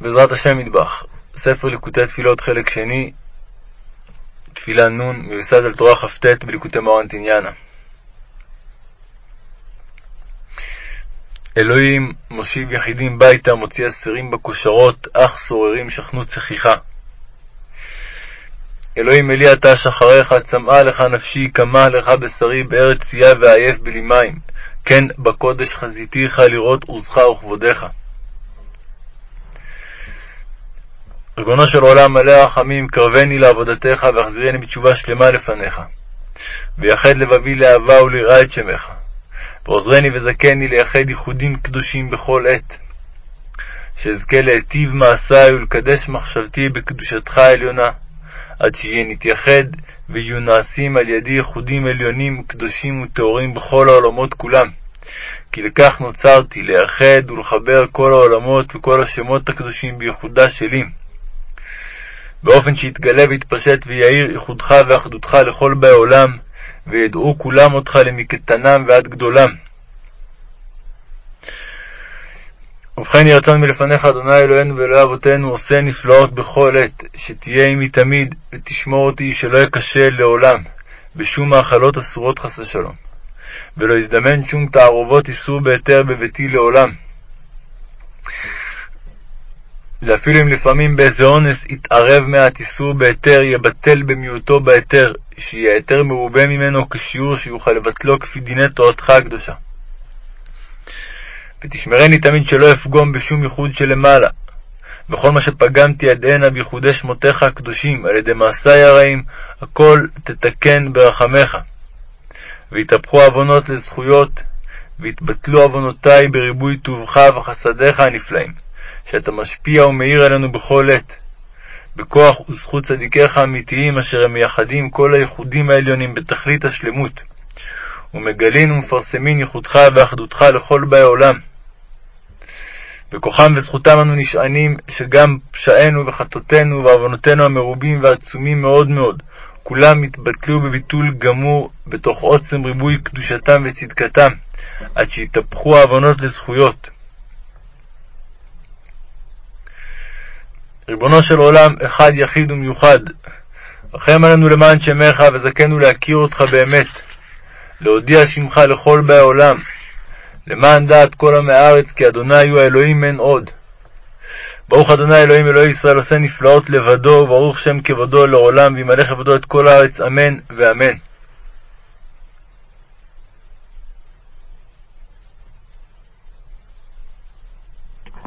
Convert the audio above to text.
בעזרת השם מטבח, ספר ליקוטי תפילות חלק שני, תפילה נ', מיוסד על תורה כ"ט בליקוטי מרן תניאנה. אלוהים מושיב יחידים ביתה, מוציא אסירים בכושרות, אך סוררים שכנו צחיחה. אלוהים אלי אתה שחריך, צמאה לך נפשי, קמה לך בשרי, בארץ צייה ועייף בלי מים. כן בקודש חזיתיך לראות עוזך וכבודך. ריבונו של עולם מלא רחמים, קרבני לעבודתך והחזירני בתשובה שלמה לפניך. ויחד לבבי לאהבה וליראה את שמך. ועוזרני וזכני לייחד ייחודים קדושים בכל עת. שאזכה להיטיב מעשיי ולקדש מחשבתי בקדושתך העליונה, עד שיהיה נתייחד ויהיו נעשים על ידי ייחודים עליונים קדושים וטהורים בכל העולמות כולם. כי לכך נוצרתי, לייחד ולחבר כל העולמות וכל השמות הקדושים בייחודה שלי. באופן שיתגלה ויתפשט ויאיר ייחודך ואחדותך לכל באי עולם, וידעו כולם אותך למקטנם ועד גדולם. ובכן יהי רצון מלפניך, אדוני אלוהינו ואלוהי אבותינו, עושה נפלאות בכל עת, שתהיה עמי תמיד, ותשמור אותי שלא אכשל לעולם, בשום מאכלות אסורות חס ושלום, ולא יזדמן שום תערובות איסור בהיתר בביתי לעולם. ואפילו אם לפעמים באיזה אונס יתערב מעט איסור בהיתר, יבטל במיעוטו בהיתר, שיהיה היתר מרובה ממנו כשיעור שיוכל לבטלו כפי דיני תורתך הקדושה. ותשמרני תמיד שלא אפגום בשום ייחוד שלמעלה, בכל מה שפגמתי עד הנה בייחודי שמותיך הקדושים, על ידי מעשיי הרעים, הכל תתקן ברחמך. ויתהפכו עוונות לזכויות, ויתבטלו עוונותי בריבוי טובך וחסדיך הנפלאים. שאתה משפיע ומאיר עלינו בכל עת, בכוח וזכות צדיקיך האמיתיים, אשר הם מייחדים כל הייחודים העליונים בתכלית השלמות, ומגלין ומפרסמין ייחודך ואחדותך לכל באי עולם. בכוחם וזכותם אנו נשענים, שגם פשענו וחטאותינו ועוונותינו המרובים והעצומים מאוד מאוד, כולם יתבטלו בביטול גמור בתוך עוצם ריבוי קדושתם וצדקתם, עד שיתהפכו העוונות לזכויות. ריבונו של עולם, אחד יחיד ומיוחד, רחם עלינו למען שמך, וזכנו להכיר אותך באמת, להודיע שמך לכל באי עולם, למען דעת כל עמי הארץ, כי אדוני הוא האלוהים אין עוד. ברוך אדוני אלוהים אלוהי ישראל, עושה נפלאות לבדו, וברוך שם כבודו לעולם, וימלא כבודו את כל הארץ, אמן ואמן.